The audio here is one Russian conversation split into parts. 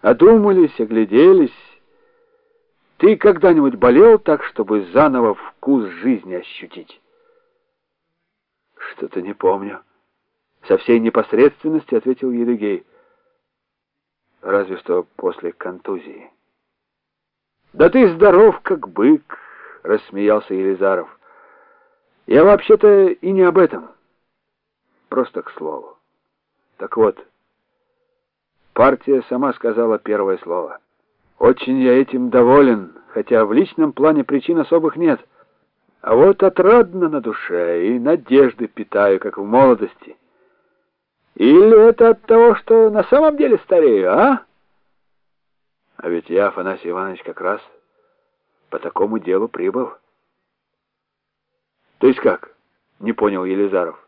одумались, огляделись. Ты когда-нибудь болел так, чтобы заново вкус жизни ощутить? Что-то не помню. Со всей непосредственности ответил Едыгей. Разве что после контузии. Да ты здоров, как бык, рассмеялся Елизаров. Я вообще-то и не об этом. Просто к слову. Так вот, партия сама сказала первое слово. Очень я этим доволен, хотя в личном плане причин особых нет. А вот отрадно на душе и надежды питаю, как в молодости. Или это от того, что на самом деле старею, а? А ведь я, Афанасий Иванович, как раз по такому делу прибыл. То есть как? Не понял Елизаров.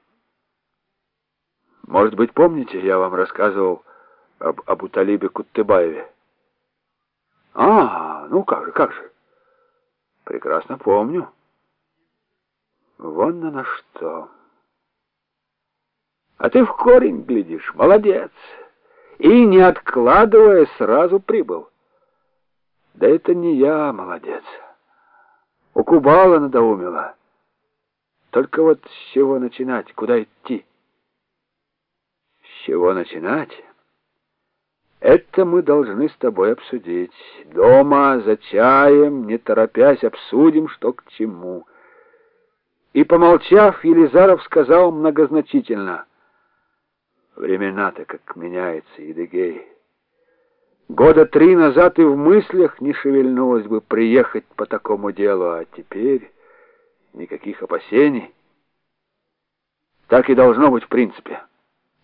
Может быть, помните, я вам рассказывал об Абуталибе Куттыбаеве? А, ну как же, как же. Прекрасно помню. Вон на что. А ты в корень глядишь, молодец. И, не откладывая, сразу прибыл. Да это не я, молодец. У Кубала надоумила. Только вот с чего начинать, куда идти? С чего начинать? Это мы должны с тобой обсудить. Дома, за чаем, не торопясь, обсудим, что к чему. И, помолчав, Елизаров сказал многозначительно. Времена-то как меняется, Едыгей. Года три назад и в мыслях не шевельнулось бы приехать по такому делу, а теперь никаких опасений. Так и должно быть в принципе.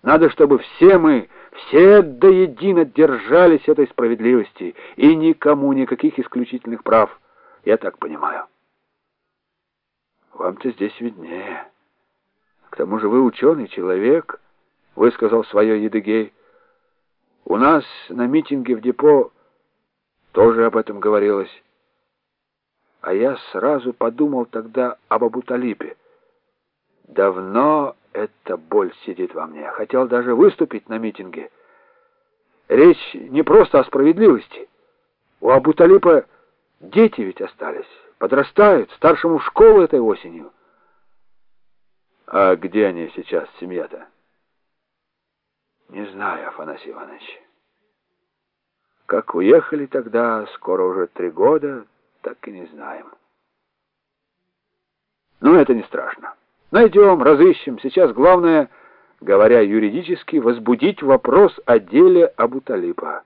Надо, чтобы все мы, все до едино держались этой справедливости, и никому никаких исключительных прав. Я так понимаю. Вам-то здесь виднее. К тому же вы ученый человек, высказал свое Едыгей. У нас на митинге в депо тоже об этом говорилось. А я сразу подумал тогда об Абуталипе. Давно эта боль сидит во мне. Хотел даже выступить на митинге. Речь не просто о справедливости. У Абуталипа дети ведь остались, подрастают, старшему в школу этой осенью. А где они сейчас, семья-то? Не знаю, Афанасий Иванович. Как уехали тогда, скоро уже три года, так и не знаем. Но это не страшно. Найдем, разыщем. Сейчас главное, говоря юридически, возбудить вопрос о деле Абуталипа.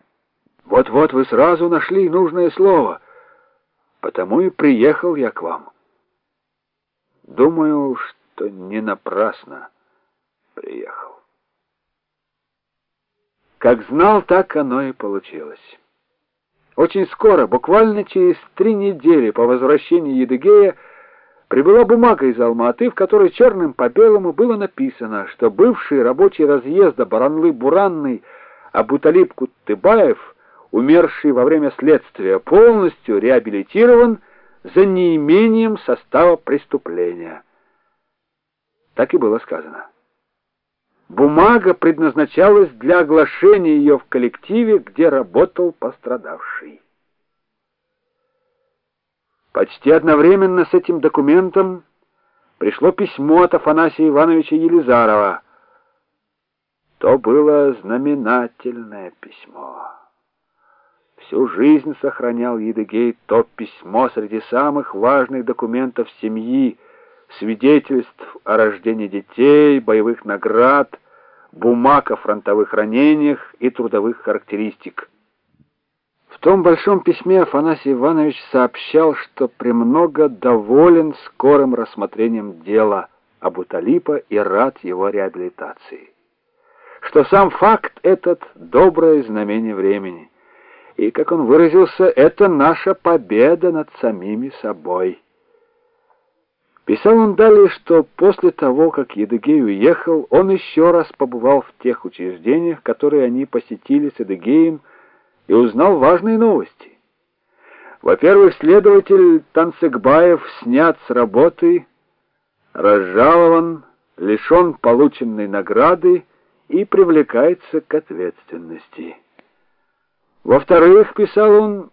Вот-вот вы сразу нашли нужное слово. Потому и приехал я к вам. Думаю, что не напрасно приехал. Как знал, так оно и получилось. Очень скоро, буквально через три недели по возвращении Едыгея, прибыла бумага из Алматы, в которой черным по белому было написано, что бывший рабочий разъезда Баранлы-Буранный Абуталип Куттыбаев, умерший во время следствия, полностью реабилитирован за неимением состава преступления. Так и было сказано. Бумага предназначалась для оглашения ее в коллективе, где работал пострадавший. Почти одновременно с этим документом пришло письмо от Афанасия Ивановича Елизарова. То было знаменательное письмо. Всю жизнь сохранял Едыгей то письмо среди самых важных документов семьи, свидетельств о рождении детей, боевых наград, бумаг о фронтовых ранениях и трудовых характеристик. Том большом письме Афанасий Иванович сообщал, что премного доволен скорым рассмотрением дела Абуталипа и рад его реабилитации. Что сам факт этот — доброе знамение времени. И, как он выразился, это наша победа над самими собой. Писал он далее, что после того, как Едыгей уехал, он еще раз побывал в тех учреждениях, которые они посетили с Едыгеем, и узнал важные новости. Во-первых, следователь Танцыгбаев снят с работы, разжалован, лишен полученной награды и привлекается к ответственности. Во-вторых, писал он,